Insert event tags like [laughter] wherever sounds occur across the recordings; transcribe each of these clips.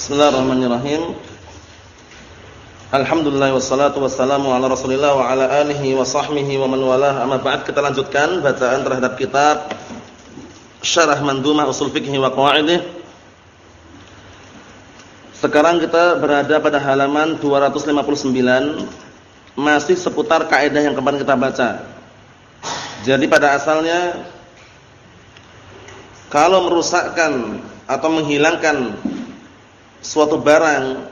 Bismillahirrahmanirrahim. Alhamdulillah wassalatu wassalamu ala Rasulillah wa ala alihi wa sahbihi wa man walah. Amma ba'd kita lanjutkan bacaan terhadap kitab Syarah Mandumah Usul Fiqh wa Qawaidih. Sekarang kita berada pada halaman 259 masih seputar kaidah yang kemarin kita baca. Jadi pada asalnya kalau merusakkan atau menghilangkan suatu barang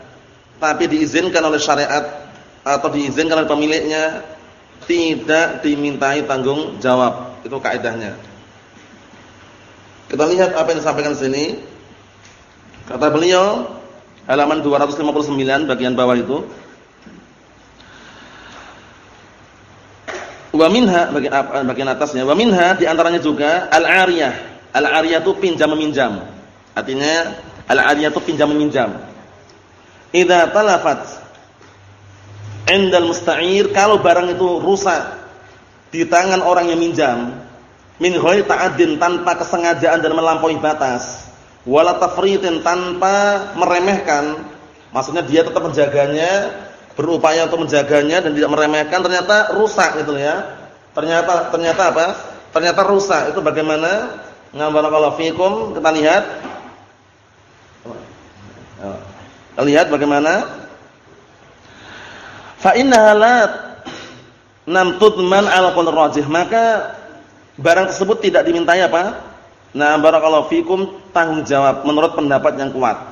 tapi diizinkan oleh syariat atau diizinkan oleh pemiliknya tidak dimintai tanggung jawab. Itu kaidahnya. Kita lihat apa yang disampaikan di sini. Kata beliau halaman 259 bagian bawah itu. Wa minha bagian atasnya, wa minha di antaranya juga al-ariyah. Al-ariyah itu pinjam meminjam. Artinya Al-ariyah itu pinjam meminjam. Idza talafat indal musta'ir kalau barang itu rusak di tangan orang yang minjam min ghairi ta'addin tanpa kesengajaan dan melampaui batas wala tafritin tanpa meremehkan maksudnya dia tetap menjaganya berupaya untuk menjaganya dan tidak meremehkan ternyata rusak gitu ya. Ternyata ternyata apa? Ternyata rusak. Itu bagaimana? Ngambarakallahu fikum. Kita lihat Lihat bagaimana? Fa innaha nam tudman ala qaul rajih, maka barang tersebut tidak dimintai apa? Nah, barakallahu fikum tanggung jawab menurut pendapat yang kuat.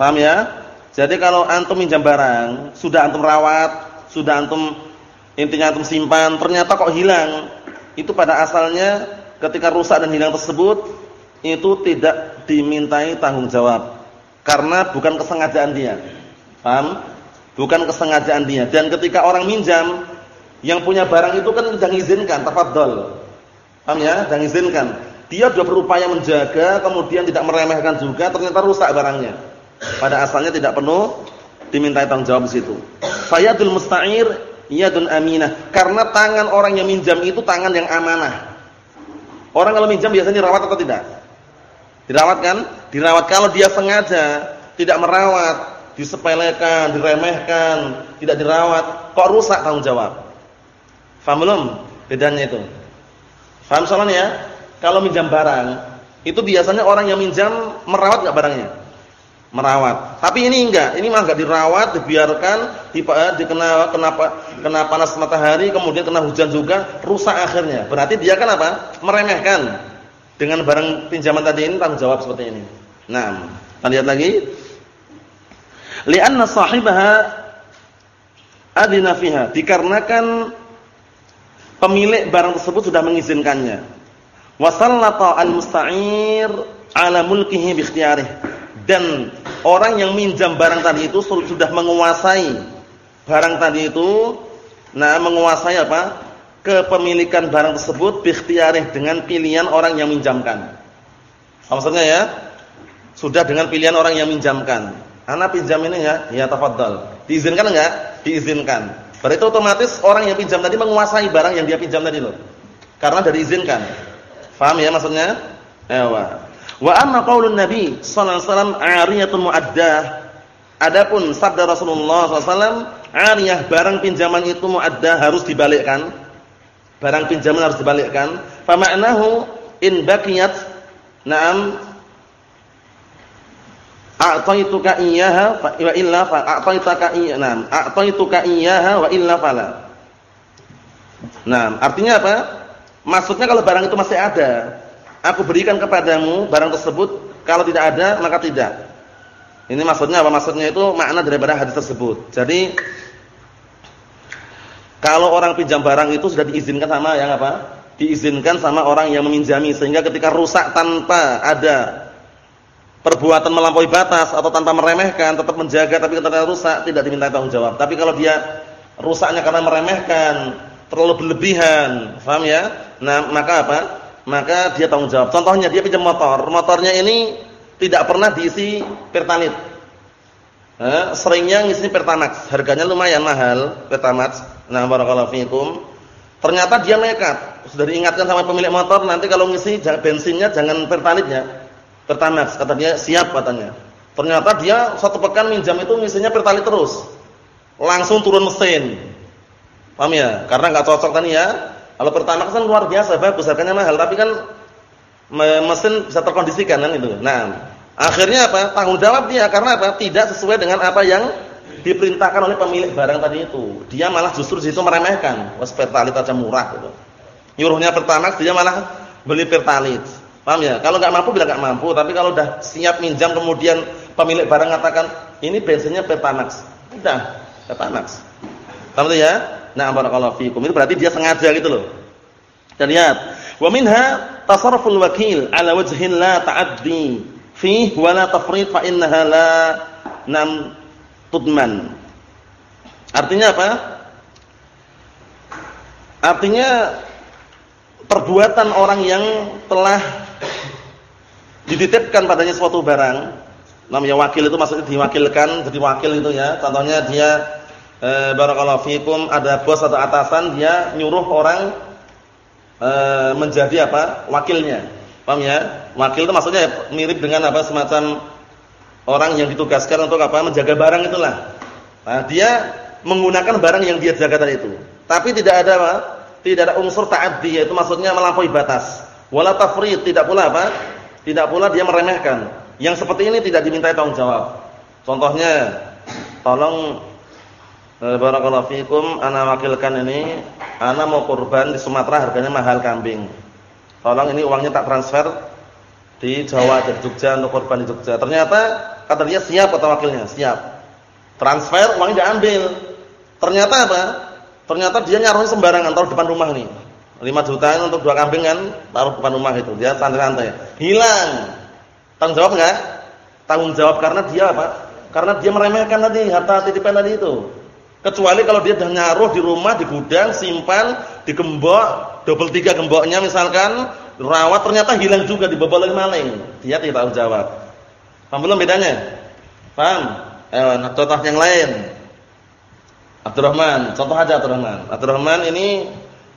Paham ya? Jadi kalau antum minjam barang, sudah antum rawat, sudah antum intinya antum simpan, ternyata kok hilang. Itu pada asalnya ketika rusak dan hilang tersebut itu tidak dimintai tanggung jawab karena bukan kesengajaan dia. Paham? Bukan kesengajaan dia. Dan ketika orang minjam yang punya barang itu kan jangan izinkan, tafadhol. Paham ya? Jangan izinkan. Dia sudah berupaya menjaga, kemudian tidak meremehkan juga, ternyata rusak barangnya. Pada asalnya tidak penuh dimintai tanggung jawab di situ. Fayadul musta'ir yadun aminah. Karena tangan orang yang minjam itu tangan yang amanah. Orang kalau minjam biasanya rawat atau tidak? Dirawat kan? Dirawat kalau dia sengaja tidak merawat, disepelekan, diremehkan, tidak dirawat, kok rusak tanggung jawab. Faham belum? Bedanya itu. Faham soalnya ya? Kalau minjam barang, itu biasanya orang yang minjam merawat enggak barangnya? Merawat. Tapi ini enggak, ini malah enggak dirawat, dibiarkan, dikena kenapa kena panas matahari, kemudian kena hujan juga, rusak akhirnya. Berarti dia kan apa? Meremehkan dengan barang pinjaman tadi ini tanggung jawab seperti ini. Nah, kita lihat lagi. Li'anna sahibaha adina fiha, dikarenakan pemilik barang tersebut sudah mengizinkannya. Wasallata al-musta'ir ala mulkihi bi Dan orang yang minjam barang tadi itu sudah menguasai barang tadi itu nah menguasai apa? kepemilikan barang tersebut biikhtiarih dengan pilihan orang yang minjamkan. Maksudnya ya, sudah dengan pilihan orang yang minjamkan. Anak pinjam ini ya, ya tafadhal. Diizinkan enggak? Diizinkan. Berarti otomatis orang yang pinjam tadi menguasai barang yang dia pinjam tadi loh. Karena dari izinkan. Faham ya maksudnya? Ewa. Wa amma qaulun Nabi sallallahu alaihi wasallam 'ariyatun mu'addah. Adapun sabda Rasulullah wasallam, 'ariyah barang pinjaman itu mu'addah harus dibalikkan barang pinjaman harus dibalikkan. Fa ma'nahu in baqiyat na'am a'taituka iyyaha wa illa fa a'taitaka iyyaha na'am a'taituka iyyaha wa illa fala. Nah, artinya apa? Maksudnya kalau barang itu masih ada, aku berikan kepadamu barang tersebut, kalau tidak ada maka tidak. Ini maksudnya apa? Maksudnya itu makna daripada hadis tersebut. Jadi kalau orang pinjam barang itu sudah diizinkan sama yang apa? Diizinkan sama orang yang meminjami sehingga ketika rusak tanpa ada perbuatan melampaui batas atau tanpa meremehkan tetap menjaga tapi ketika rusak tidak diminta tanggung jawab. Tapi kalau dia rusaknya karena meremehkan, terlalu berlebihan, paham ya? Nah, maka apa? Maka dia tanggung jawab. Contohnya dia pinjam motor, motornya ini tidak pernah diisi pertalite Eh, seringnya ngisi Pertamax, harganya lumayan mahal Pertamax. Nah, barakallahu fikum. Ternyata dia nekat. Sudah diingatkan sama pemilik motor, nanti kalau ngisi bensinnya jangan Pertalite Pertamax, kata dia siap katanya. Ternyata dia satu pekan minjam itu misalnya pertali terus. Langsung turun mesin. Paham ya? Karena nggak cocok tadi ya. Kalau pertama kan luar biasa, bagus harganya mahal, tapi kan mesin bisa terkondisikan kan itu. Nah, akhirnya apa? Tanggung jawab dia karena apa? Tidak sesuai dengan apa yang diperintahkan oleh pemilik barang tadi itu. Dia malah justru di situ meremehkan. Was pertalit aja murah gitu. Nyuruhnya pertamax dia malah beli pertalit. Paham ya? Kalau nggak mampu bilang nggak mampu, tapi kalau udah siap minjam kemudian pemilik barang mengatakan ini bensinnya pertamax. Udah, pertamax. Paham ya? Nah, barakallahu fikum. Itu berarti dia sengaja gitu loh. Dan lihat, wa minha tasarruful wakil ala wajhin la ta'addi fi wa la tafrid fa innaha la nam tudman. Artinya apa? Artinya perbuatan orang yang telah dititipkan padanya suatu barang, namanya wakil itu maksudnya diwakilkan jadi wakil itu ya. Contohnya dia eh, barakallahu fikum ada bos atau atasan dia nyuruh orang eh, menjadi apa? wakilnya. Paham ya? Wakil itu maksudnya mirip dengan apa semacam orang yang ditugaskan untuk apa? menjaga barang itulah. Nah, dia menggunakan barang yang dia jaga tadi itu. Tapi tidak ada apa? Tidak ada unsur ta'addi yaitu maksudnya melampaui batas. Wala tafrid, tidak pula apa? Tidak pula dia meremehkan. Yang seperti ini tidak dimintai tanggung jawab. Contohnya, tolong Eh, barakallahu fikum, ana wakilkan ini, ana mau kurban di Sumatera harganya mahal kambing. Tolong ini uangnya tak transfer di Jawa dari Jogja untuk kurban di Jogja. Ternyata kata dia siap kata wakilnya, siap. Transfer uangnya diambil. Ternyata apa? Ternyata dia nyaruhnya sembarangan taruh depan rumah nih. 5 juta untuk dua kambing kan, taruh depan rumah itu. Dia santai-santai. Hilang. Tanggung jawab enggak? Tanggung jawab karena dia apa? Karena dia meremehkan tadi harta titipan tadi itu. Kecuali kalau dia sudah nyaruh di rumah, di gudang, simpan, digembok, double tiga gemboknya misalkan, rawat ternyata hilang juga dibobol oleh maling. Dia tidak tahu jawab. Paham belum bedanya? Paham? Eh, contoh yang lain. Abdurrahman, contoh aja Abdurrahman. Abdurrahman ini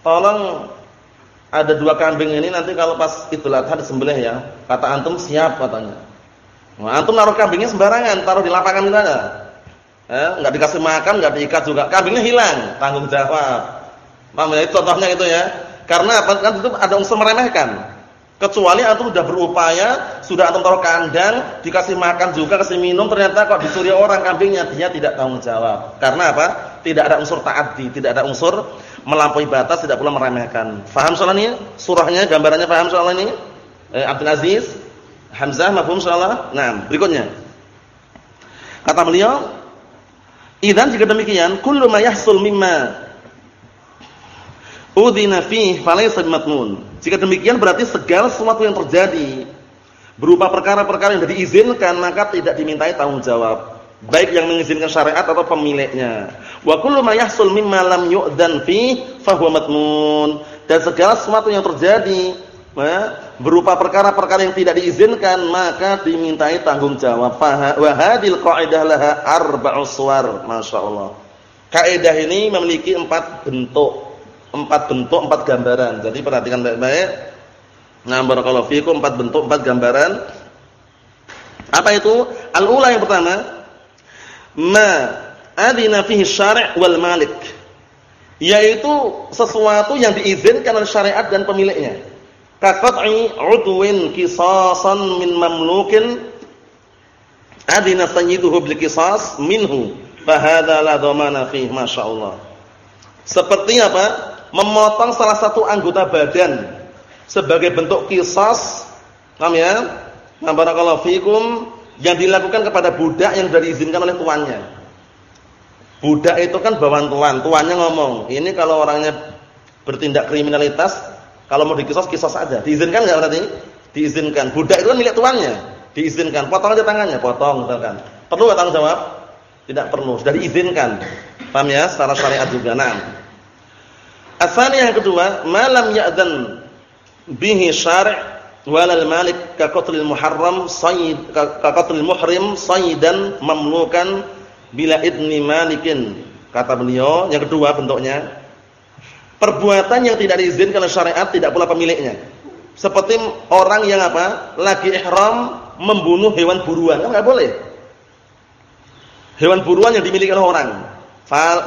tolong ada dua kambing ini nanti kalau pas Idul Adha disembelih ya. Kata antum siap katanya. Nah, antum naruh kambingnya sembarangan, taruh di lapangan itu aja. Eh, enggak dikasih makan, enggak diikat juga. Kambingnya hilang, tanggung jawab. Paham ya? Contohnya itu ya. Karena apa? Kan itu ada unsur meremehkan. Kecuali antum sudah berupaya, sudah antum taruh kandang, dikasih makan juga, kasih minum, ternyata kok dicuri orang kambingnya, dia tidak tanggung jawab. Karena apa? Tidak ada unsur ta'addi, tidak ada unsur melampaui batas, tidak pula meremehkan. Faham soal ini? Surahnya, gambarannya paham soal ini? Eh, Abdul Aziz, Hamzah, mafhum soal Nah, berikutnya. Kata beliau, Idan jika demikian, kullu ma yahsul mimma udhina fihi falaysa. Jika demikian berarti segala sesuatu yang terjadi berupa perkara-perkara yang diizinkan maka tidak dimintai tanggung jawab, baik yang mengizinkan syariat atau pemiliknya. Wa kullu ma yahsul mimma lam yu'dan fi fahuwa matmun. Dan segala sesuatu yang terjadi berupa perkara-perkara yang tidak diizinkan maka dimintai tanggung jawab. Wa hadil qaidah laha arba'u suwar, masyaallah. Kaidah ini memiliki empat bentuk, empat bentuk, empat gambaran. Jadi perhatikan baik-baik. Nah, barakallahu fikum empat bentuk, empat gambaran. Apa itu? Al-ula yang pertama, ma adina fihi syari' wal malik. Yaitu sesuatu yang diizinkan oleh syariat dan pemiliknya. Kaqat'i udwin kisasan min mamlukin adina sayyiduhu bil qisas minhu. Fahadha la dhamana fihi masyaallah seperti apa? Memotong salah satu anggota badan sebagai bentuk kisas paham ya? Nah barakallahu fikum yang dilakukan kepada budak yang sudah diizinkan oleh tuannya budak itu kan bawaan tuan tuannya ngomong ini kalau orangnya bertindak kriminalitas kalau mau dikisos, kisos saja. Diizinkan enggak berarti? Diizinkan. Budak itu kan milik tuannya. Diizinkan. Potong aja tangannya, potong misalkan. Perlu enggak tanggung jawab? Tidak perlu, sudah diizinkan. Paham ya? Secara syariat juga. Nah. Asal yang kedua, malam ya'dzan bihi syari' walal malik ka qatlil muharram sayd ka qatlil muhrim saydan mamlukan bila idni malikin. Kata beliau, yang kedua bentuknya Perbuatan yang tidak diizinkan oleh syariat tidak pula pemiliknya. Seperti orang yang apa? Lagi ihram membunuh hewan buruan, kan enggak boleh. Hewan buruan yang dimiliki oleh orang.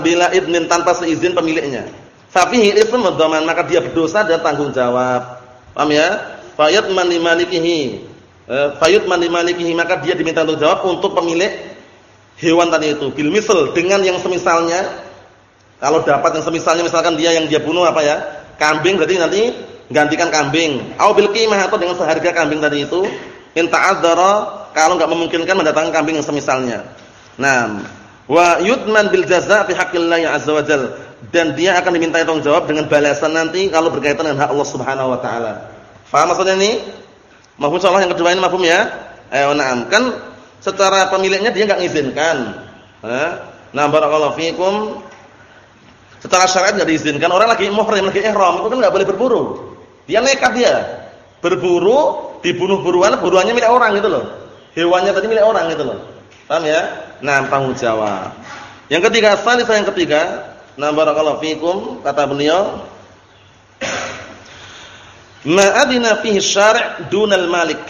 Bila idnin tanpa seizin pemiliknya. Ism dhaman, maka dia berdosa dan tanggung jawab. Paham ya? Fayat man limalikihi. Eh, fayut man limalikihi, maka dia diminta tanggung jawab untuk pemilik hewan tadi itu. Bil misal dengan yang semisalnya kalau dapat yang semisalnya misalkan dia yang dia bunuh apa ya? Kambing berarti nanti gantikan kambing. Au bil qimah atau dengan seharga kambing tadi itu. In ta'adzara kalau enggak memungkinkan mendatangkan kambing yang semisalnya. Nah, wa yudman bil jazaa fi haqqillah azza wa jalla dan dia akan diminta tanggung jawab dengan balasan nanti kalau berkaitan dengan hak Allah Subhanahu wa taala. Faham maksudnya ini? Mahfum insyaallah yang kedua ini mahfum ya? Eh, na'am. Kan secara pemiliknya dia enggak ngizinkan. Nah, barakallahu fikum. Secara syariat enggak diizinkan orang lagi muhrim, lagi ihram, itu kan enggak boleh berburu. Dia nekat dia. Berburu, dibunuh buruan, buruannya milik orang gitu loh. Hewannya tadi milik orang gitu loh. Paham ya? Nah, tanggung jawab. Yang ketiga, salisa yang ketiga, nah barakallahu fikum, kata beliau, ma'adina fihi syari' dunal malik.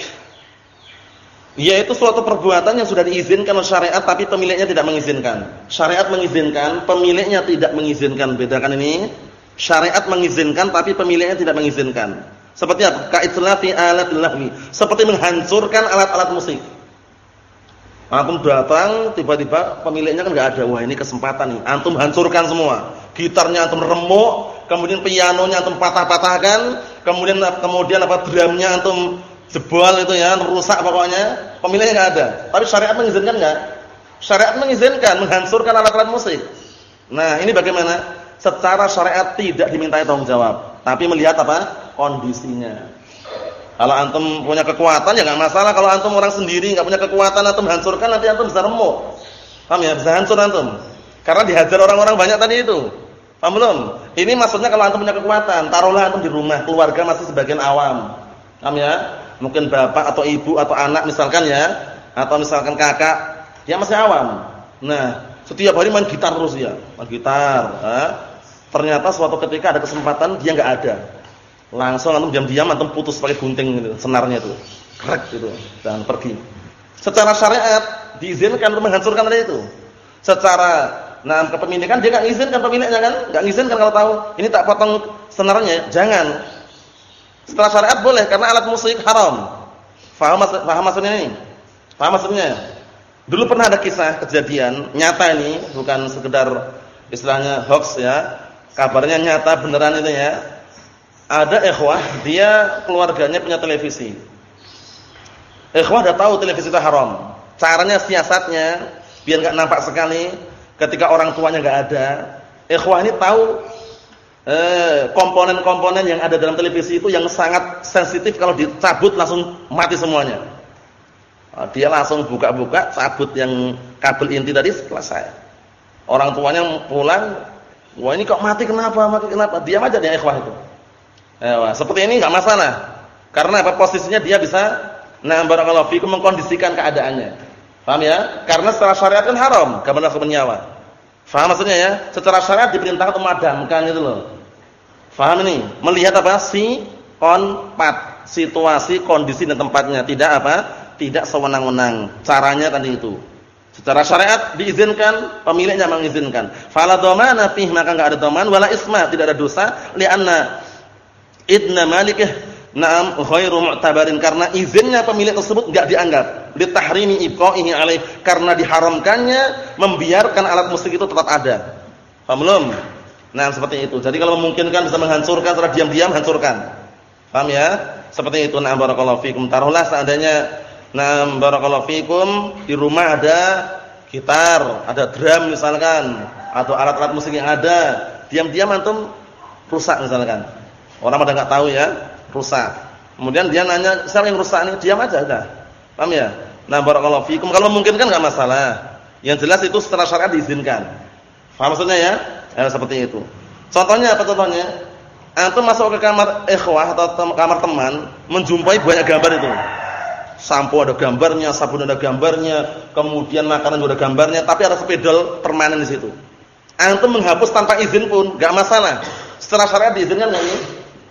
Yaitu suatu perbuatan yang sudah diizinkan oleh syariat tapi pemiliknya tidak mengizinkan. Syariat mengizinkan, pemiliknya tidak mengizinkan. Bedakan ini. Syariat mengizinkan tapi pemiliknya tidak mengizinkan. Seperti apa? Ka'itlafi alatil lahwi. Seperti menghancurkan alat-alat musik. Antum datang, tiba-tiba pemiliknya kan enggak ada. Wah, ini kesempatan nih. Antum hancurkan semua. Gitarnya antum remuk, kemudian pianonya antum patah-patahkan, kemudian kemudian apa drumnya antum jebol itu ya, rusak pokoknya, pemiliknya enggak ada. Tapi syariat mengizinkan enggak? Syariat mengizinkan menghancurkan alat-alat musik. Nah, ini bagaimana? Secara syariat tidak dimintai tanggung jawab, tapi melihat apa? kondisinya. Kalau antum punya kekuatan ya enggak masalah, kalau antum orang sendiri enggak punya kekuatan antum hancurkan nanti antum bisa remuk. Paham ya? Bisa hancur antum. Karena dihajar orang-orang banyak tadi itu. Paham belum? Ini maksudnya kalau antum punya kekuatan, taruhlah antum di rumah, keluarga masih sebagian awam. Paham ya? mungkin bapak atau ibu atau anak misalkan ya, atau misalkan kakak, dia masih awam. Nah, setiap hari main gitar terus ya, main gitar. Eh? Ternyata suatu ketika ada kesempatan dia nggak ada. Langsung antum diam-diam antum putus pakai gunting gitu, senarnya itu. Krek gitu dan pergi. Secara syariat diizinkan untuk menghancurkan tadi itu. Secara nah kepemilikan dia nggak izinkan pemiliknya kan? Nggak izinkan kalau tahu ini tak potong senarnya, jangan. Setelah syariat boleh karena alat musik haram. Faham paham maksudnya ini? Paham maksudnya? Dulu pernah ada kisah kejadian nyata ini, bukan sekedar istilahnya hoax ya. Kabarnya nyata beneran itu ya. Ada ikhwah, dia keluarganya punya televisi. Ikhwah udah tahu televisi itu haram. Caranya siasatnya biar enggak nampak sekali ketika orang tuanya enggak ada. Ikhwah ini tahu Eh, komponen-komponen yang ada dalam televisi itu yang sangat sensitif kalau dicabut langsung mati semuanya. Ah, dia langsung buka-buka cabut yang kabel inti tadi selesai. Orang tuanya pulang, wah ini kok mati kenapa? Mati kenapa? Diam aja dia ikhwah itu. Eh, wah, seperti ini enggak masalah. Karena apa posisinya dia bisa nah barakallahu fikum mengkondisikan keadaannya. Paham ya? Karena secara syariat kan haram gambar nyawa. Faham maksudnya ya? Secara syariat diperintahkan untuk memadamkan itu loh. Faham ini? Melihat apa? Si konpat, situasi, kondisi dan tempatnya. Tidak apa? Tidak sewenang-wenang. Caranya tadi itu. Secara syariat diizinkan, pemiliknya mengizinkan. Fala dhamana fih maka enggak ada dhaman wala isma, tidak ada dosa li'anna idna malikih na'am ghairu mu'tabarin karena izinnya pemilik tersebut enggak dianggap. Litahrimi ibqaihi alaih karena diharamkannya membiarkan alat musik itu tetap ada. Paham belum? Nah, seperti itu. Jadi kalau memungkinkan bisa menghancurkan secara diam-diam hancurkan. Paham ya? Seperti itu. Nah, barakallahu fikum. Taruhlah seandainya nah barakallahu fikum di rumah ada gitar, ada drum misalkan atau alat-alat musik yang ada, diam-diam antum rusak misalkan. Orang pada enggak tahu ya, rusak. Kemudian dia nanya, "Siapa yang rusak ini?" Diam aja udah. Paham ya? Nah, barakallahu fikum. Kalau memungkinkan enggak masalah. Yang jelas itu secara syariat diizinkan. Paham maksudnya ya? Ya, seperti itu. Contohnya apa contohnya? Antum masuk ke kamar ikhwah atau kamar teman, menjumpai banyak gambar itu. Sampo ada gambarnya, sabun ada gambarnya, kemudian makanan juga ada gambarnya, tapi ada spidol permanen di situ. Antum menghapus tanpa izin pun enggak masalah. Setelah syariat diizinkan enggak ini?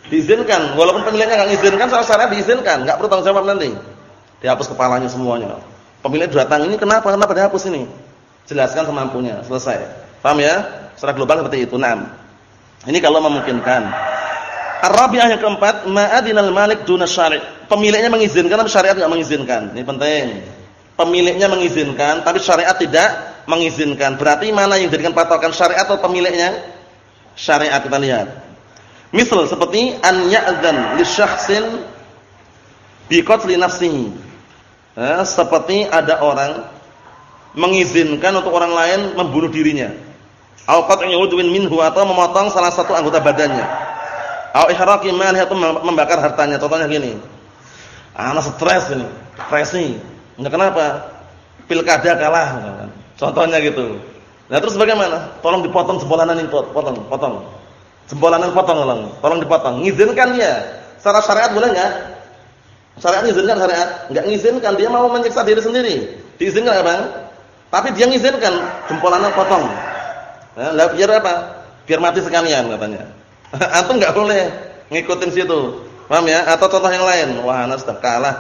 Diizinkan, walaupun pemiliknya enggak mengizinkan, secara syariat diizinkan, enggak perlu tanggung jawab nanti. Dihapus kepalanya semuanya. Pemilik datang ini kenapa? Kenapa dihapus ini? Jelaskan semampunya, selesai. Paham ya? Secara global seperti itu. Nah, ini kalau memungkinkan. Arabiah yang keempat, ma'adinal malik duna syari'. Pemiliknya mengizinkan tapi syariat enggak mengizinkan. Ini penting. Pemiliknya mengizinkan tapi syariat tidak mengizinkan. Berarti mana yang jadikan patokan syariat atau pemiliknya? Syariat kita lihat. Misal seperti an ya'dzan li syakhsin bi qatli nafsihi. Seperti ada orang mengizinkan untuk orang lain membunuh dirinya. Au qat'i udwin minhu atau memotong salah satu anggota badannya. Au ihraqi malihi atau membakar hartanya. Contohnya gini. Anak stres ini, depresi. Enggak kenapa? Pilkada kalah Contohnya gitu. Nah, terus bagaimana? Tolong dipotong jembolanan ini, potong, potong. Jembolanan potong tolong, tolong dipotong. Ngizinkan dia. Secara syariat boleh enggak? Syariat ngizinkan syariat? Enggak ngizinkan, dia mau menyiksa diri sendiri. Diizinkan enggak, Bang? Tapi dia ngizinkan jempolannya potong. Nah, biar apa? Biar mati sekalian katanya. [laughs] Antum enggak boleh ngikutin situ. Paham ya? Atau contoh yang lain. Wah, anak sudah kalah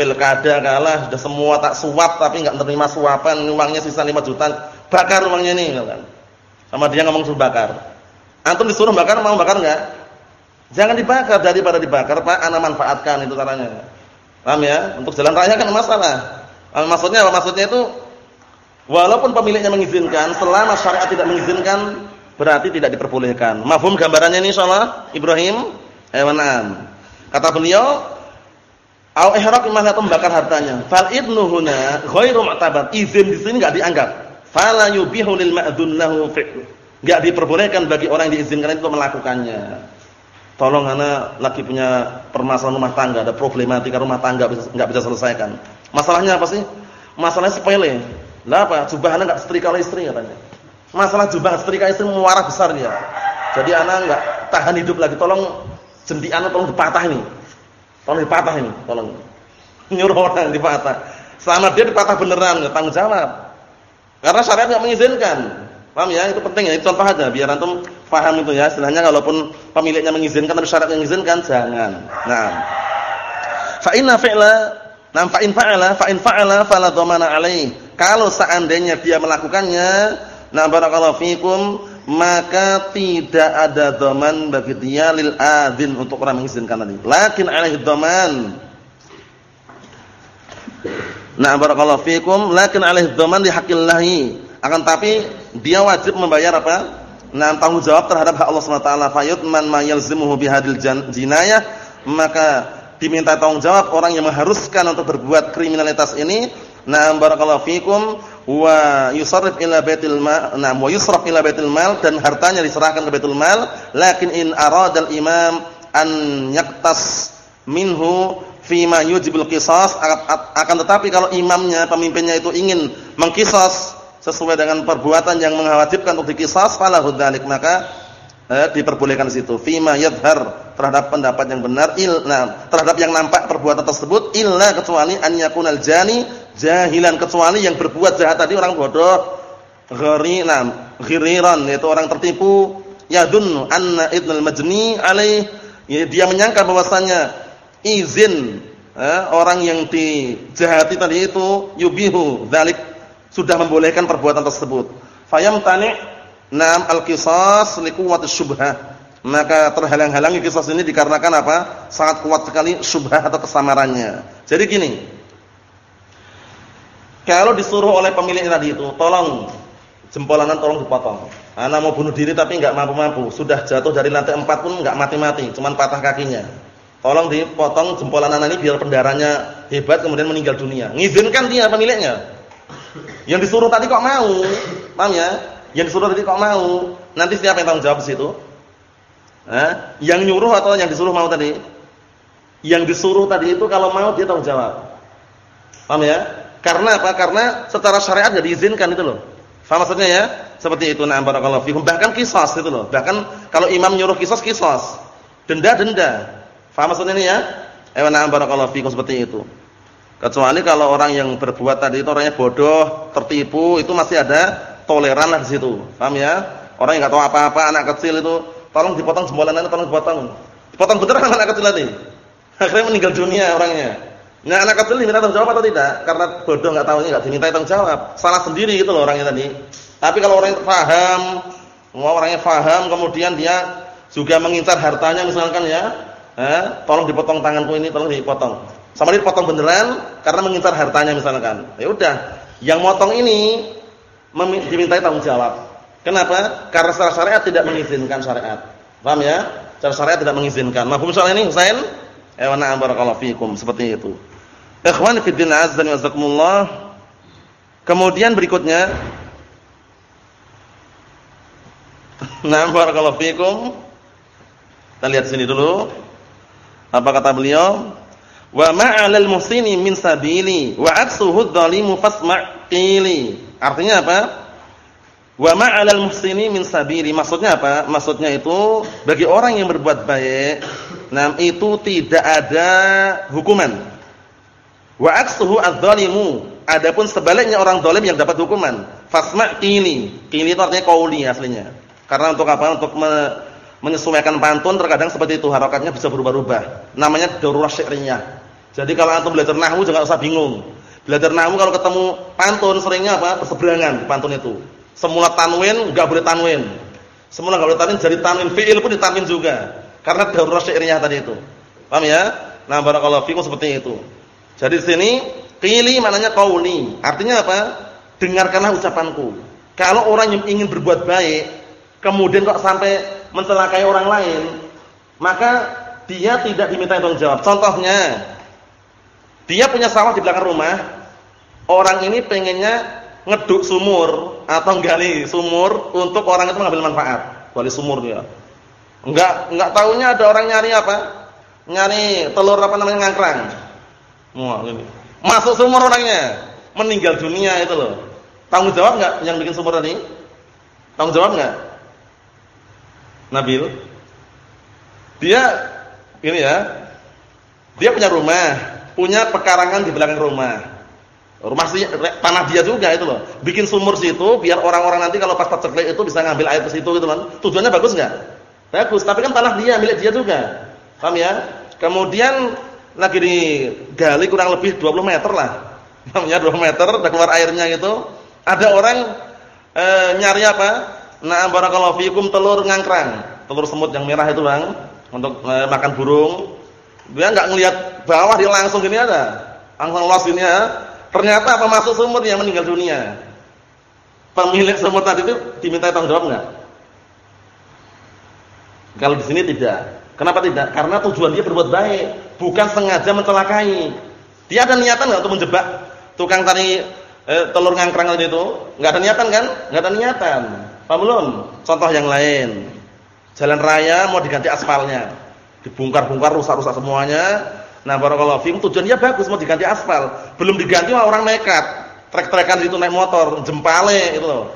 pilkada kalah, sudah semua tak suap tapi enggak menerima suapan, uangnya sisa 5 juta. Bakar uangnya ini kan. Sama dia ngomong suruh bakar. Antum disuruh bakar mau bakar enggak? Jangan dibakar daripada dibakar, Pak, ana manfaatkan itu caranya. Paham ya? Untuk jalan raya kan masalah. Maksudnya apa? Maksudnya itu Walaupun pemiliknya mengizinkan, selama syariat tidak mengizinkan, berarti tidak diperbolehkan. Mafhum gambarannya ini insyaallah Ibrahim? Ewanan. Kata beliau, au ihraq atau membakar hartanya. Fal idnu huna ghairu mu'tabar. Izin di sini enggak dianggap. Fala yubihu lil ma'dun lahu fi'l. Enggak diperbolehkan bagi orang yang diizinkan itu melakukannya. Tolong ana lagi punya permasalahan rumah tangga, ada problematika rumah tangga enggak bisa selesaikan. Masalahnya apa sih? Masalahnya sepele lah apa? Jubah anak enggak setrika oleh istri katanya. Masalah jubah setrika istri muarah besar dia. Jadi anak enggak tahan hidup lagi. Tolong jendi anak tolong dipatah ini. Tolong dipatah ini, tolong. Nyuruh orang dipatah. Selama dia dipatah beneran, enggak tanggung jawab. Karena syariat enggak mengizinkan. Paham ya? Itu penting ya. Itu contoh aja biar antum paham itu ya. Istilahnya kalaupun pemiliknya mengizinkan tapi syarat mengizinkan jangan. Nah. Fa inna fi'la, nam fa in fa'ala fa in fa'ala fala dhamana alaihi kalau seandainya dia melakukannya, nah barakallahu fikum, maka tidak ada dhaman bagi dia lil adzin untuk orang mengizinkan tadi. Lakin alaihi dhaman. Nah barakallahu fikum, lakin alaihi dhaman di haqqillahi. Akan tapi dia wajib membayar apa? Nah, tanggung jawab terhadap hak Allah Subhanahu wa taala. Fayutman ma yalzimuhu bihadil jinayah, maka diminta tanggung jawab orang yang mengharuskan untuk berbuat kriminalitas ini. Na'am barakallahu fikum. Wa yusarrif ila baitil mal, na'am wa yusraf ila baitil mal. Dan hartanya diserahkan ke baitul mal, lakin in aradal imam an yaktas minhu fima yujibul qisas. Akan tetapi kalau imamnya pemimpinnya itu ingin mengkisas sesuai dengan perbuatan yang mewajibkan untuk dikisas falahu dzalik maka eh, diperbolehkan di situ. Fima yadhhar terhadap pendapat yang benar il nah, terhadap yang nampak perbuatan tersebut illa kecuali an yakunal jani jahilan kecuali yang berbuat jahat tadi orang bodoh gharinam ghiriran yaitu orang tertipu yadun anna idnal majni alaih ya, dia menyangka bahwasanya izin eh, orang yang dijahati tadi itu yubihu dzalik sudah membolehkan perbuatan tersebut fayamtani nam al-qisas liquwwati syubhah maka terhalang-halangi kisah ini dikarenakan apa? sangat kuat sekali syubhah atau kesamarannya. Jadi gini, kalau disuruh oleh pemilik tadi itu, tolong jempolanan tolong dipotong. Anak mau bunuh diri tapi enggak mampu-mampu, sudah jatuh dari lantai 4 pun enggak mati-mati, cuman patah kakinya. Tolong dipotong jempolanan ini biar pendarahnya hebat kemudian meninggal dunia. Ngizinkan dia pemiliknya. Yang disuruh tadi kok mau? Paham ya? Yang disuruh tadi kok mau? Nanti siapa yang tanggung jawab di situ? Hah? Yang nyuruh atau yang disuruh mau tadi? Yang disuruh tadi itu kalau mau dia tanggung jawab. Paham ya? Karena apa? Karena secara syariat enggak diizinkan itu loh. Faham maksudnya ya? Seperti itu na'am barakallahu fikum. Bahkan kisos itu loh. Bahkan kalau imam nyuruh kisos kisos. Denda-denda. Faham maksudnya ini ya? Eh na'am barakallahu fikum seperti itu. Kecuali kalau orang yang berbuat tadi itu orangnya bodoh, tertipu, itu masih ada toleran lah di situ. Paham ya? Orang yang enggak tahu apa-apa, anak kecil itu, tolong dipotong jembolanannya, tolong dipotong. Dipotong beneran anak kecil tadi. [laughs] Akhirnya meninggal dunia orangnya. Nah, anak kecil diminta tanggung jawab atau tidak? Karena bodoh enggak tahunya enggak diminta tanggung jawab. Salah sendiri gitu loh orangnya tadi. Tapi kalau orang yang paham, mau orangnya paham kemudian dia juga mengincar hartanya misalkan ya, eh, tolong dipotong tanganku ini, tolong dipotong. Sama dia potong beneran karena mengincar hartanya misalkan. Ya udah, yang motong ini dimintai tanggung jawab. Kenapa? Karena secara syariat tidak mengizinkan syariat. Paham ya? Secara syariat tidak mengizinkan. Mahfum soal ini Husain? Eh wa na'am barakallahu fikum, seperti itu. Ikhwan fi din azza wa jazakumullah. Kemudian berikutnya [laughs] Nah, barakallahu fikum. Kita lihat sini dulu. Apa kata beliau? Wa ma'alal muhsini min sabili wa aksuhu dzalimu fasma' qili. Artinya apa? Wa ma'alal muhsini min sabili. Maksudnya apa? Maksudnya itu bagi orang yang berbuat baik, nah itu tidak ada hukuman. Wa aksuhu adz-dzalimu. Adapun sebaliknya orang zalim yang dapat hukuman. Fasma' qili. Qili itu artinya qauli aslinya. Karena untuk apa? Untuk me menyesuaikan pantun terkadang seperti itu harokatnya bisa berubah-ubah. Namanya darurat syi'riyah. Jadi kalau antum belajar nahwu jangan usah bingung. Belajar nahwu kalau ketemu pantun seringnya apa? Berseberangan pantun itu. Semula tanwin enggak boleh tanwin. Semula enggak boleh tanwin jadi tanwin fi'il pun ditanwin juga. Karena darurat syi'riyah tadi itu. Paham ya? Nah, barakallahu fikum seperti itu. Jadi di sini qili maknanya qauli. Artinya apa? Dengarkanlah ucapanku. Kalau orang yang ingin berbuat baik, kemudian kok sampai mencelakai orang lain, maka dia tidak diminta tanggung jawab. Contohnya, dia punya sawah di belakang rumah. Orang ini pengennya ngeduk sumur atau gali sumur untuk orang itu mengambil manfaat. Gali sumur dia. Enggak enggak tahunya ada orang nyari apa? Nyari telur apa namanya ngangkrang. Wah, ini. Masuk sumur orangnya, meninggal dunia itu loh. Tanggung jawab enggak yang bikin sumur tadi? Tanggung jawab enggak? Nabil. Dia ini ya. Dia punya rumah, punya pekarangan di belakang rumah. Rumah tanah dia juga itu loh. Bikin sumur situ biar orang-orang nanti kalau pas paceklik itu bisa ngambil air ke situ gitu kan. Tujuannya bagus enggak? Bagus, tapi kan tanah dia, milik dia juga. Paham ya? Kemudian lagi digali kurang lebih 20 meter lah. [laughs] Namanya 20 meter, udah keluar airnya gitu. Ada orang e, nyari apa? Nah, barakallahu fikum telur ngangkrang. Telur semut yang merah itu, Bang, untuk e, makan burung. Dia enggak ngelihat bawah, dia langsung gini ada. Langsung los ini ya. Ternyata apa masuk sumur yang meninggal dunia. Pemilik sumur tadi itu diminta tanggung jawab enggak? Kalau di sini tidak. Kenapa tidak? Karena tujuan dia berbuat baik, bukan sengaja mencelakai. Dia ada niatan enggak untuk menjebak tukang tari eh, telur ngangkrang itu? Enggak ada niatan kan? Enggak ada niatan. Paham belum? Contoh yang lain. Jalan raya mau diganti aspalnya. Dibongkar-bongkar rusak-rusak semuanya. Nah, barakallahu fiikum tujuan dia bagus mau diganti aspal. Belum diganti orang nekat. Trek-trekan itu naik motor, jempale itu loh.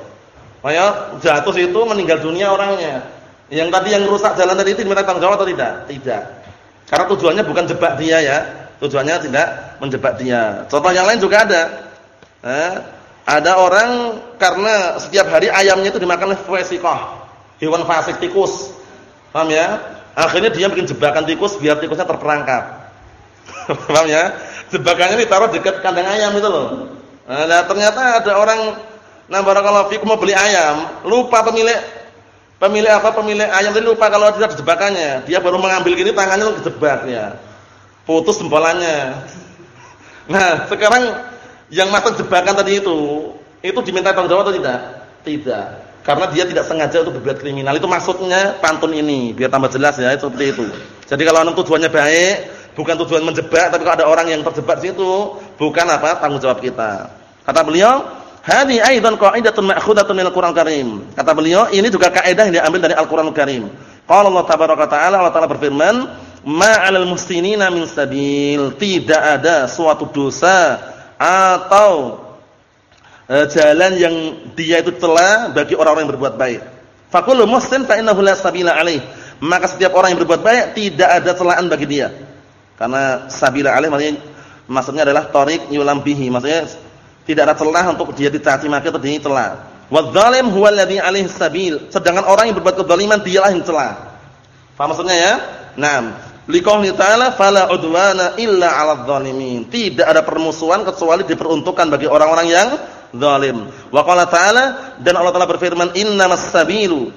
Makanya jatuh situ meninggal dunia orangnya. Yang tadi yang rusak jalan tadi itu diminta tanggung jawab atau tidak? Tidak. Karena tujuannya bukan jebak dia ya. Tujuannya tidak menjebak dia. Contoh yang lain juga ada. Eh, ada orang karena setiap hari ayamnya itu dimakan oleh fasikoh. Hewan fasik tikus. Paham ya? Akhirnya dia bikin jebakan tikus biar tikusnya terperangkap. [laughs] Paham ya? Jebakannya ditaruh dekat kandang ayam itu loh. Nah, ternyata ada orang nah barakallahu fikum mau beli ayam, lupa pemilik Pemilik apa? Pemilik ayam tadi lupa kalau tidak jebakannya. Dia baru mengambil gini tangannya kejebak ya. Putus jempolannya. [laughs] Nah, sekarang yang masuk jebakan tadi itu, itu diminta tanggung jawab atau tidak? Tidak. Karena dia tidak sengaja untuk berbuat kriminal. Itu maksudnya pantun ini, biar tambah jelas ya, seperti itu. Jadi kalau nanti tujuannya baik, bukan tujuan menjebak, tapi kalau ada orang yang terjebak situ, bukan apa? tanggung jawab kita. Kata beliau, Hadi aidan qa'idatun ma'khudatun minal Qur'an Karim. Kata beliau, ini juga kaidah yang diambil dari Al-Qur'an Karim. Qala Allah tabaraka ta'ala, Allah Ta'ala berfirman, "Ma'alal mustinina min sabil." Tidak ada suatu dosa atau jalan yang dia itu telah bagi orang-orang yang berbuat baik. Faqulu muslim fa innahu la sabila alaih. Maka setiap orang yang berbuat baik tidak ada celaan bagi dia. Karena sabila alaih maksudnya, maksudnya adalah tariq yulam bihi. Maksudnya tidak ada celah untuk dia dicaci maki atau dicela. Wadzalim huwa alladhi sabil. Sedangkan orang yang berbuat kezaliman dialah yang celah. Paham maksudnya ya? Nah, Liqouli ta'ala fala udwana illa 'alal zalimin. Tidak ada permusuhan kecuali diperuntukkan bagi orang-orang yang zalim. Wa qala ta'ala dan Allah Ta'ala berfirman innamas sabilu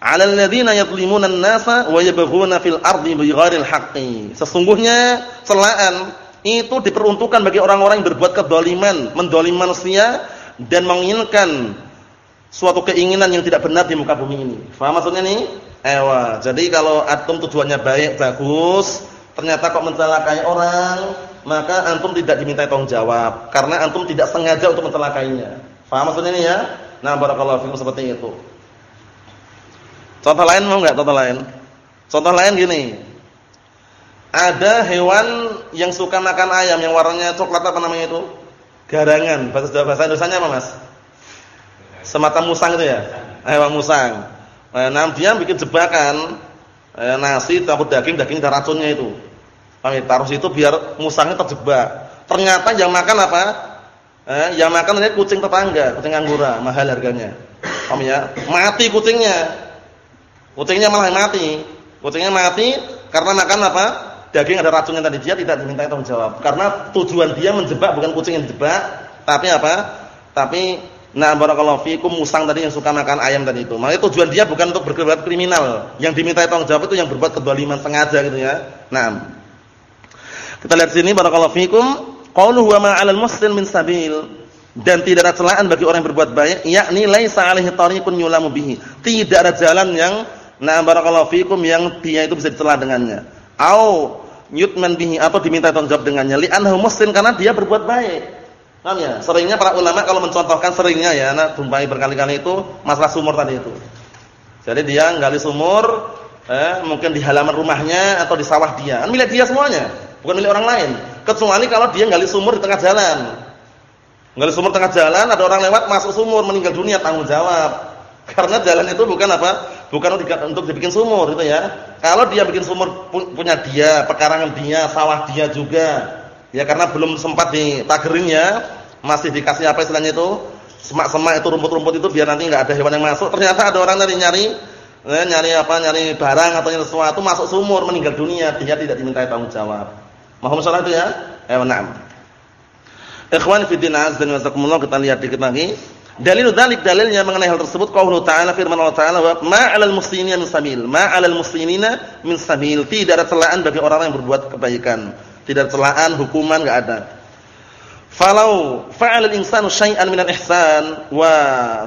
'alal ladzina yadhlimuna an-nasa wa yabghuna fil ardi bighairil haqqi. Sesungguhnya celaan itu diperuntukkan bagi orang-orang yang berbuat kedzaliman, mendolim manusia dan menginginkan suatu keinginan yang tidak benar di muka bumi ini. Faham maksudnya nih? Ewa. Jadi kalau antum tujuannya baik, bagus, ternyata kok mencelakai orang, maka antum tidak diminta tanggung jawab karena antum tidak sengaja untuk mencelakainya. Paham maksudnya ini ya? Nah, barakallahu fikum seperti itu. Contoh lain mau enggak contoh lain? Contoh lain gini. Ada hewan yang suka makan ayam yang warnanya coklat apa namanya itu? Garangan. Bahasa bahasa Indonesia apa, Mas? Semacam musang itu ya? Hewan musang. Nah, dia bikin jebakan eh, nasi campur daging, daging ada racunnya itu. Paham ya? Taruh situ biar musangnya terjebak. Ternyata yang makan apa? Eh, yang makan ini kucing tetangga, kucing anggora, mahal harganya. Paham ya? Mati kucingnya. Kucingnya malah mati. Kucingnya mati karena makan apa? Daging ada racunnya tadi dia tidak diminta tanggung jawab. Karena tujuan dia menjebak bukan kucing yang dijebak, tapi apa? Tapi Nah, barakallahu fikum musang tadi yang suka makan ayam tadi itu. Makanya tujuan dia bukan untuk berbuat kriminal. Yang diminta tanggung jawab itu yang berbuat kedzaliman sengaja gitu ya. Nah. Kita lihat sini barakallahu fikum, qauluhu wa ma 'alal muslim min sabil. Dan tidak ada celaan bagi orang yang berbuat baik, yakni laisa 'alaihi tariqun yulamu bihi. Tidak ada jalan yang nah barakallahu fikum yang dia itu bisa dicela dengannya. Au yutman bihi atau diminta tanggung jawab dengannya li annahu muslim karena dia berbuat baik. Paham ya? Seringnya para ulama kalau mencontohkan seringnya ya, anak jumpai berkali-kali itu masalah sumur tadi itu. Jadi dia gali sumur eh, mungkin di halaman rumahnya atau di sawah dia. Kan milik dia semuanya, bukan milik orang lain. Kecuali kalau dia gali sumur di tengah jalan. Gali sumur tengah jalan, ada orang lewat masuk sumur meninggal dunia tanggung jawab. [laughs] Karena jalan itu bukan apa? Bukan untuk dibikin sumur itu ya. Kalau dia bikin sumur punya dia, pekarangan dia, sawah dia juga Ya karena belum sempat ditagerin ya, masih dikasih apa istilahnya itu? Semak-semak itu rumput-rumput itu biar nanti enggak ada hewan yang masuk. Ternyata ada orang tadi nyari eh, nyari apa? Nyari barang atau nyari sesuatu masuk sumur meninggal dunia, dia tidak dimintai tanggung jawab. Mohon salah itu ya? Eh, na'am. Ikhwan fi din azza wa jazakumullah kita lihat dikit lagi. Dalil dzalik dalilnya mengenai hal tersebut qaulul ta'ala firman Allah Ta'ala wa 'alal muslimina min sabil. Ma 'alal muslimina min sabil. Tidak ada celaan bagi orang yang berbuat kebaikan tidak celaan, hukuman enggak ada. Falau fa'ala al-insanu syai'an minal ihsan wa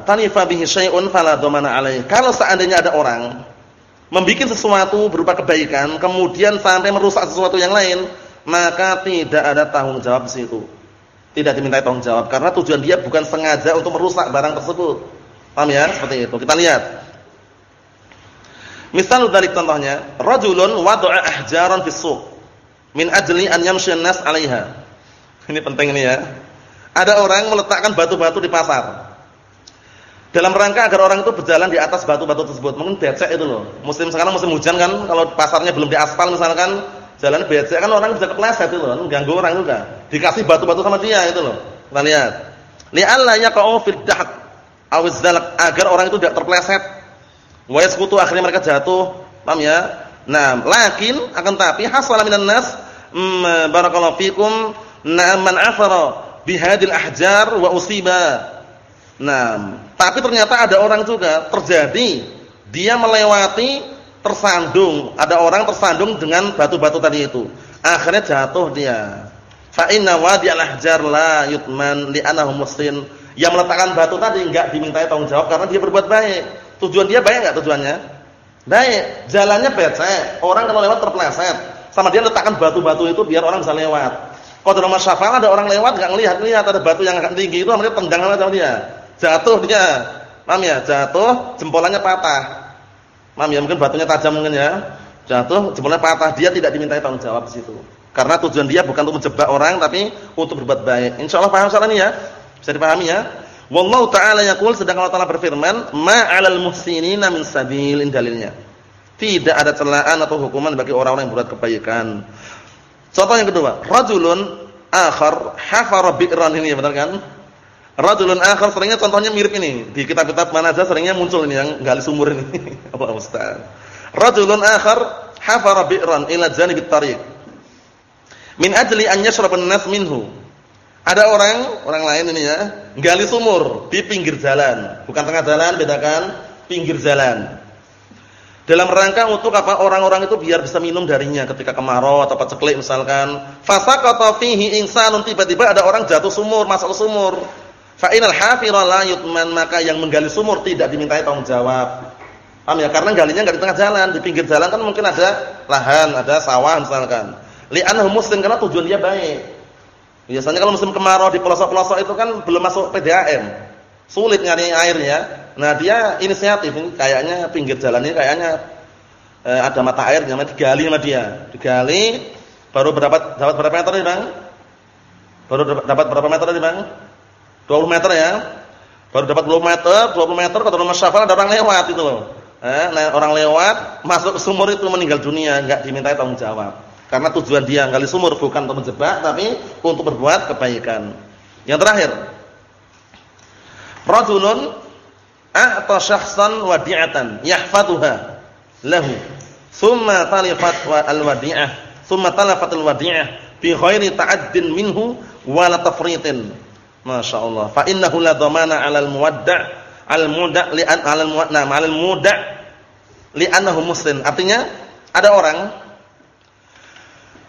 tanifa bihi syai'un fala dhamana alaih. Kalau seandainya ada orang membuat sesuatu berupa kebaikan kemudian sampai merusak sesuatu yang lain, maka tidak ada tanggung jawab di situ. Tidak diminta tanggung jawab karena tujuan dia bukan sengaja untuk merusak barang tersebut. Paham ya? Seperti itu. Kita lihat. Misal dari contohnya, rajulun wada'a ahjaran fis suq min ajli an yamshiyan nas 'alaiha. Ini penting ini ya. Ada orang meletakkan batu-batu di pasar. Dalam rangka agar orang itu berjalan di atas batu-batu tersebut. Mungkin becek itu loh. Musim sekarang musim hujan kan, kalau pasarnya belum diaspal misalkan, jalan becek kan orang bisa kepleset itu loh, ganggu orang juga. Dikasih batu-batu sama dia itu loh. Kita lihat. Li'alla yaqa'u fil dahq aw agar orang itu tidak terpleset. Wa yasqutu akhirnya mereka jatuh. Paham ya? Nah, lakin akan tapi hasala minan nas mm, barakallahu fikum na man afara bihadil ahjar wa usiba. Nah, tapi ternyata ada orang juga terjadi dia melewati tersandung, ada orang tersandung dengan batu-batu tadi itu. Akhirnya jatuh dia. Fa inna wadi'al ahjar la yutman li'annahu muslim. Yang meletakkan batu tadi enggak dimintai tanggung jawab karena dia berbuat baik. Tujuan dia baik enggak tujuannya? Baik, jalannya becek. Orang kalau lewat terpleset sama dia letakkan batu-batu itu biar orang bisa lewat. Kalau dalam masyafal ada orang lewat enggak ngelihat-lihat ada batu yang agak tinggi itu dia tendang sama dia. Jatuh dia. Paham ya? Jatuh, jempolannya patah. Paham ya? Mungkin batunya tajam mungkin ya. Jatuh, jempolnya patah, dia tidak dimintai tanggung jawab di situ. Karena tujuan dia bukan untuk menjebak orang tapi untuk berbuat baik. Insyaallah paham soal ini ya? Bisa dipahami ya? Wallahu taala yaqul sedang Allah taala berfirman, "Ma 'alal muhsinina min sabilin" dalilnya. Tidak ada celaan atau hukuman bagi orang-orang yang berbuat kebaikan. Contoh yang kedua, rajulun akhar hafara bi'ran ini benar kan? Rajulun akhar seringnya contohnya mirip ini. Di kitab-kitab mana aja seringnya muncul ini yang gali sumur ini. [laughs] Allah Ustaz. Rajulun akhar hafara bi'ran ila janibit tariq. Min ajli an yashraba an-nas minhu. Ada orang, orang lain ini ya, gali sumur di pinggir jalan, bukan tengah jalan, bedakan pinggir jalan. Dalam rangka untuk apa? Orang-orang itu biar bisa minum darinya ketika kemarau atau paceklik misalkan. Fasaqata fihi insanun tiba-tiba ada orang jatuh sumur, masuk sumur. Fa inal hafira la yutman maka yang menggali sumur tidak dimintai tanggung jawab. Paham ya? Karena galinya enggak di tengah jalan, di pinggir jalan kan mungkin ada lahan, ada sawah misalkan. Li'annahu muslim karena tujuan dia baik. Biasanya kalau musim kemarau di pelosok-pelosok itu kan belum masuk PDAM. Sulit nyari airnya. Nah, dia inisiatif ini kayaknya pinggir jalan ini kayaknya eh, ada mata air namanya digali sama dia. Digali baru dapat berapa meter nih, Bang? Baru dapat berapa meter nih, Bang? 20 meter ya. Baru dapat 20 meter, 20 meter kata rumah syafal ada orang lewat itu loh. Eh, orang lewat masuk sumur itu meninggal dunia, enggak dimintai tanggung jawab. Karena tujuan dia gali sumur bukan untuk menjebak tapi untuk berbuat kebaikan. Yang terakhir. Rajulun a'ta syakhsan wadi'atan yahfaduha lahu. Thumma talifat wa al-wadi'ah, thumma talafat al-wadi'ah bi ghairi ta'addin minhu wa la tafritin. Masyaallah. Fa innahu la dhamana 'ala al-muwadda' al-muda' li'an 'ala al-muwadda' 'ala al-muda' li'annahu muslim. Artinya ada orang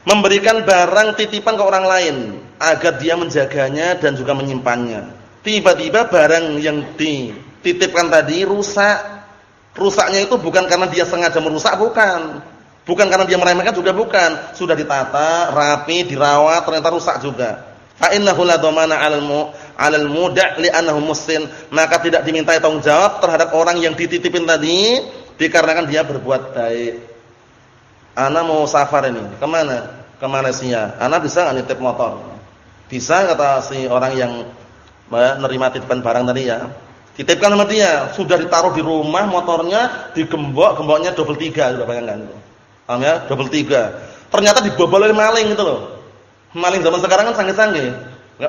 memberikan barang titipan ke orang lain agar dia menjaganya dan juga menyimpannya. Tiba-tiba barang yang dititipkan tadi rusak. Rusaknya itu bukan karena dia sengaja merusak, bukan. Bukan karena dia meremehkan juga bukan. Sudah ditata, rapi, dirawat, ternyata rusak juga. Fa innahu la dhamana 'alal mu muda' li'annahu muslim. Maka tidak dimintai tanggung jawab terhadap orang yang dititipin tadi dikarenakan dia berbuat baik. Ana mau safar ini. Ke mana? Ke Malaysia. Ana bisa nggak nitip motor? Bisa kata si orang yang menerima titipan barang tadi ya. Titipkan sama dia. Sudah ditaruh di rumah motornya, digembok, gemboknya double tiga. Sudah bayangkan itu. Paham ya? Double tiga. Ternyata dibobol oleh maling gitu loh. Maling zaman sekarang kan sanggih-sanggih.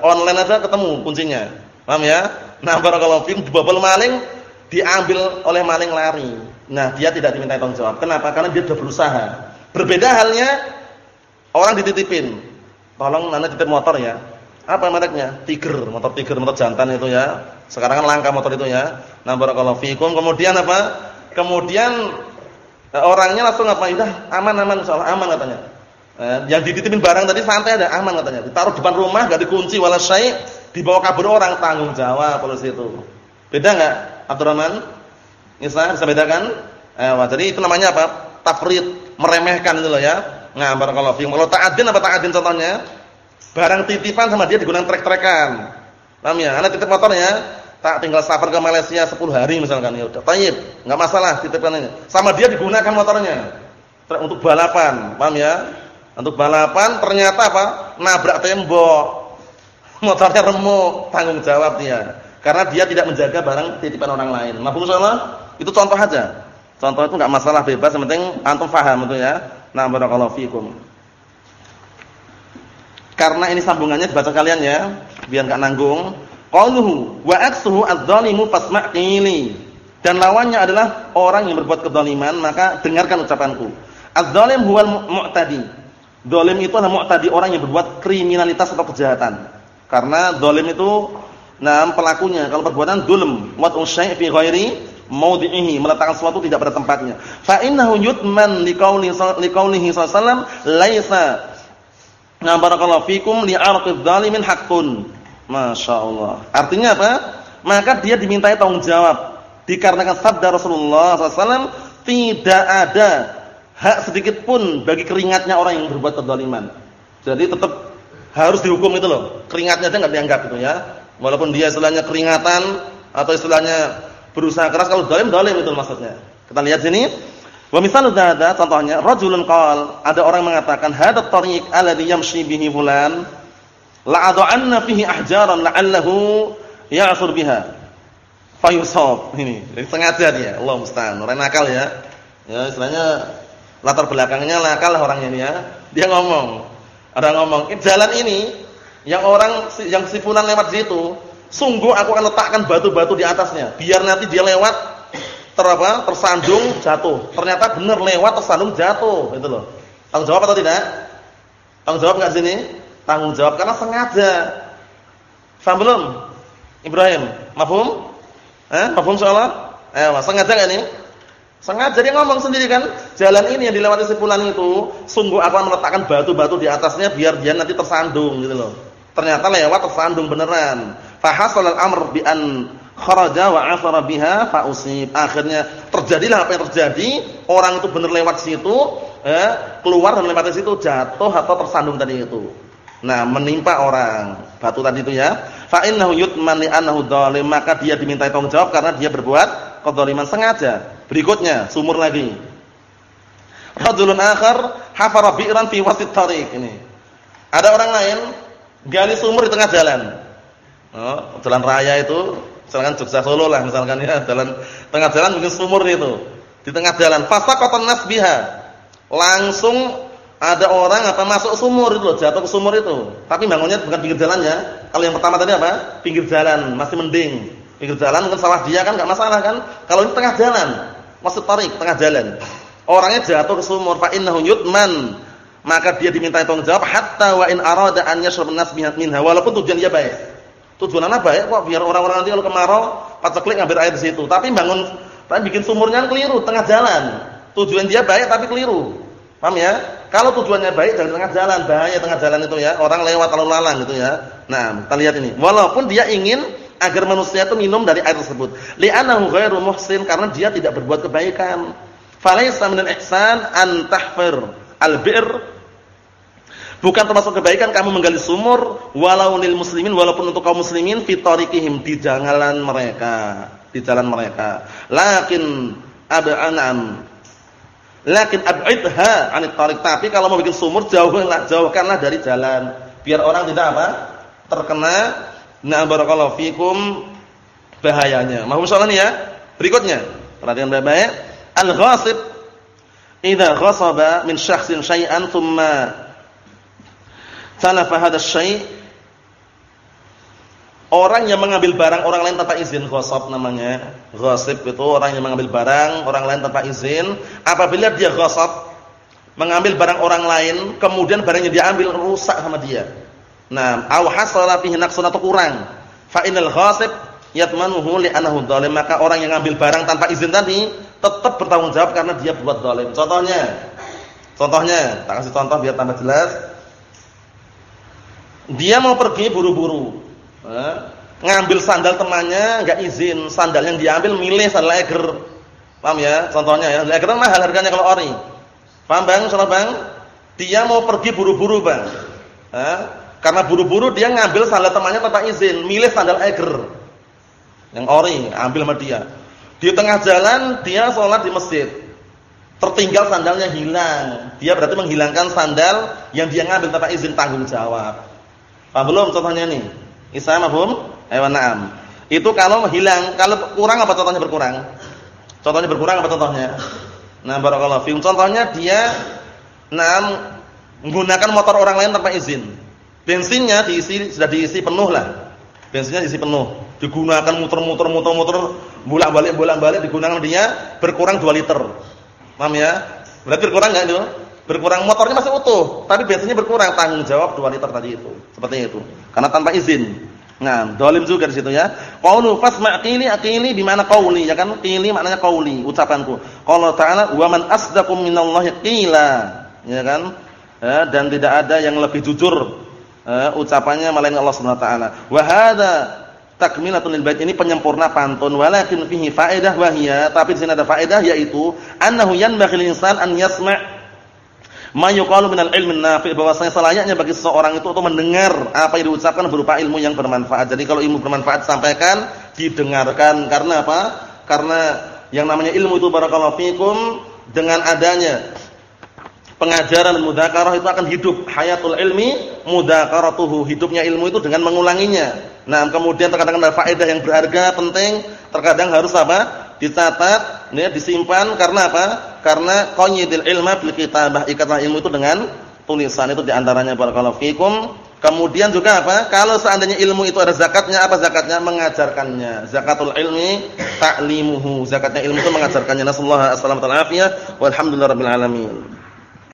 Online aja ketemu kuncinya. Paham ya? Nah, barakallahu fiikum dibobol maling, diambil oleh maling lari. Nah, dia tidak diminta tanggung jawab. Kenapa? Karena dia sudah berusaha. Berbeda halnya orang dititipin. Tolong nana titip motor ya. Apa mereknya? Tiger, motor Tiger, motor jantan itu ya. Sekarang kan langka motor itu ya. Nah, barakallahu fikum. Kemudian apa? Kemudian eh, orangnya langsung apa? Udah aman-aman insyaallah aman katanya. Eh, yang dititipin barang tadi santai ada aman katanya. Ditaruh depan rumah enggak dikunci wala syai, dibawa kabur orang tanggung jawab polisi itu. Beda enggak, Abdurrahman? Bisa bisa bedakan? Eh, jadi itu namanya apa? Tafrid meremehkan itu loh ya. Nah, barakallahu fiikum. Kalau ta'adin apa ta'adin contohnya? Barang titipan sama dia digunakan trek-trekan. Paham ya? Anak titip motornya, tak tinggal safar ke Malaysia 10 hari misalkan ya udah. Tayyib, enggak masalah titipannya. Sama dia digunakan motornya. Untuk balapan, paham ya? Untuk balapan ternyata apa? Nabrak tembok. Motornya remuk, tanggung jawab dia. Karena dia tidak menjaga barang titipan orang lain. Mafhum insyaallah? Itu contoh aja. Contoh itu enggak masalah bebas, yang penting antum paham itu ya. Nah, barakallahu fikum. Karena ini sambungannya dibaca kalian ya, biar enggak nanggung. Qauluhu wa aksuhu adz-dzalimu fasma' qili. Dan lawannya adalah orang yang berbuat kedzaliman, maka dengarkan ucapanku. Adz-dzalim huwal mu'tadi. Zalim itu adalah mu'tadi, orang yang berbuat kriminalitas atau kejahatan. Karena zalim itu nah pelakunya kalau perbuatan dzulm, wa syai' fi ghairi maudhi'ihi, meletakkan sesuatu tidak pada tempatnya. Fa innahu yutman liqauli liqaulihi sallallahu laisa Nah barakallahu fikum li'arqidz zalimin haqqun. Masyaallah. Artinya apa? Maka dia dimintai tanggung jawab. Dikarenakan sabda Rasulullah SAW tidak ada hak sedikit pun bagi keringatnya orang yang berbuat kezaliman. Jadi tetap harus dihukum itu loh. Keringatnya aja enggak dianggap itu ya. Walaupun dia istilahnya keringatan atau istilahnya berusaha keras kalau zalim zalim itu maksudnya. Kita lihat sini. Wa misalu dzada contohnya rajulun qal ada orang mengatakan hada tariq alladhi yamshi bihi fulan la'adhanna fihi ahjaran la'allahu ya'sur biha. Fayusab ini. Jadi sengaja dia. Allah musta'an. Orang nakal ya. Ya istilahnya latar belakangnya nakal orangnya ini ya. Dia ngomong. Ada ngomong, "Jalan ini yang orang yang si fulan lewat situ Sungguh aku akan letakkan batu-batu di atasnya, biar nanti dia lewat terapa tersandung jatuh. Ternyata benar lewat tersandung jatuh, itu loh. Tanggung jawab atau tidak? Tanggung jawab enggak sini? Tanggung jawab karena sengaja. Faham belum? Ibrahim, mafhum? Eh, mafhum soalnya? Eh, sengaja enggak nih? Sengaja dia ngomong sendiri kan, jalan ini yang dilewati si itu, sungguh akan meletakkan batu-batu di atasnya biar dia nanti tersandung gitu loh. Ternyata lewat tersandung beneran. Fahasal al-amr bi an kharaja wa asara biha fa. Akhirnya terjadilah apa yang terjadi, orang itu benar lewat situ, eh, keluar dan lewat situ jatuh atau tersandung tadi itu. Nah, menimpa orang batu tadi itu ya. Fa innahu yutman li annahu dhalim, maka dia diminta tanggung jawab karena dia berbuat kedzaliman sengaja. Berikutnya, sumur lagi. Rajulun akhar hafara bi'ran fi wasit tariq ini. Ada orang lain gali sumur di tengah jalan. Oh, jalan raya itu misalkan Jogja Solo lah misalkan ya, jalan tengah jalan mungkin sumur itu. Di tengah jalan, fasaqatan nasbiha. Langsung ada orang apa masuk sumur itu loh, jatuh ke sumur itu. Tapi bangunnya bukan pinggir jalannya. Kalau yang pertama tadi apa? Pinggir jalan, masih mending. Pinggir jalan mungkin salah dia kan enggak masalah kan? Kalau ini tengah jalan, masuk tarik tengah jalan. Orangnya jatuh ke sumur fa innahu yutman. Maka dia diminta tanggung jawab hatta wa in arada an yashrab an-nas minha walaupun tujuan dia baik. Tujuan apa ya? Kok biar orang-orang nanti kalau kemarau paceklik ngambil air di situ. Tapi bangun tapi bikin sumurnya kan keliru tengah jalan. Tujuan dia baik tapi keliru. Paham ya? Kalau tujuannya baik jangan tengah jalan, bahaya tengah jalan itu ya. Orang lewat lalu lalang gitu ya. Nah, kita lihat ini. Walaupun dia ingin agar manusia itu minum dari air tersebut. Li'annahu ghairu muhsin karena dia tidak berbuat kebaikan. Falaisa minal ihsan an tahfir al-bir Bukan termasuk kebaikan kamu menggali sumur walau lil muslimin walaupun untuk kaum muslimin fi tariqihim di jalan mereka, di jalan mereka. Lakin ab'anam lakin ab'idha 'anil tariq. Tapi kalau mau bikin sumur jauhlah jauhkanlah dari jalan biar orang tidak apa? terkena na barakallahu fikum bahayanya. Mohon soalan ya. Berikutnya, perhatikan baik-baik. Al-ghasib idza ghasaba min syakhsin syai'an thumma salafa hadha syai' Orang yang mengambil barang orang lain tanpa izin ghasab namanya. Ghasib itu orang yang mengambil barang orang lain tanpa izin. Apabila dia ghasab mengambil barang orang lain, kemudian barangnya dia ambil rusak sama dia. Nah, aw hasala fihi naqsun atau kurang. Fa inal ghasib yatmanuhu li'annahu dhalim. Maka orang yang ngambil barang tanpa izin tadi tetap bertanggung jawab karena dia buat zalim. Contohnya, contohnya, tak kasih contoh biar tambah jelas. Dia mau pergi buru-buru. Eh, ngambil sandal temannya enggak izin, sandal yang diambil milih sandal eger. Paham ya? Contohnya ya, eger kan mahal harganya kalau ori. Paham Bang? Salah Bang? Dia mau pergi buru-buru, Bang. Eh, karena buru-buru dia ngambil sandal temannya tanpa izin, milih sandal eger. Yang ori, ambil sama dia. Di tengah jalan dia sholat di masjid. Tertinggal sandalnya hilang. Dia berarti menghilangkan sandal yang dia ngambil tanpa izin tanggung jawab. Paham belum contohnya nih? Isa mafhum? Ayo na'am. Itu kalau hilang, kalau kurang apa contohnya berkurang? Contohnya berkurang apa contohnya? Nah, barakallahu fiikum. Contohnya dia na'am menggunakan motor orang lain tanpa izin. Bensinnya diisi sudah diisi penuh lah. Bensinnya diisi penuh. Digunakan muter-muter muter-muter bolak-balik bolak-balik digunakan dia berkurang 2 liter. Paham ya? Berarti berkurang enggak itu? Berkurang motornya masih utuh, tapi bensinnya berkurang, tanggung jawab 2 liter tadi itu. Seperti itu. Karena tanpa izin. Nah, dolim juga di situ ya. Qaulu fasma' qili aqili di mana qauli ya kan? Qili maknanya qauli, ucapanku. Qala ta'ala wa man asdaqu minallahi qila. Ya kan? Ya, dan tidak ada yang lebih jujur ya, ucapannya melainkan Allah Subhanahu wa taala. Wa hadza takmilatun lil bait ini penyempurna pantun walakin fihi faedah wahia tapi di sini ada faedah yaitu annahu yanbaghi insan an yasma' Mayuqalu minal ilmin nafi' bahwasanya selayaknya bagi seseorang itu untuk mendengar apa yang diucapkan berupa ilmu yang bermanfaat. Jadi kalau ilmu bermanfaat sampaikan, didengarkan karena apa? Karena yang namanya ilmu itu barakallahu fikum dengan adanya pengajaran mudzakarah itu akan hidup. Hayatul ilmi mudzakaratuhu. Hidupnya ilmu itu dengan mengulanginya. Nah, kemudian terkadang ada faedah yang berharga, penting, terkadang harus apa? dicatat, ya, disimpan karena apa? Karena qayyidil ilma bil kitabah, ikatlah ilmu itu dengan tulisan itu di antaranya barakallahu. Kemudian juga apa? Kalau seandainya ilmu itu ada zakatnya, apa zakatnya? Mengajarkannya. Zakatul ilmi ta'limuhu. Zakatnya ilmu itu mengajarkannya. Nasallahu alaihi wasallam. Walhamdulillahirabbil alamin.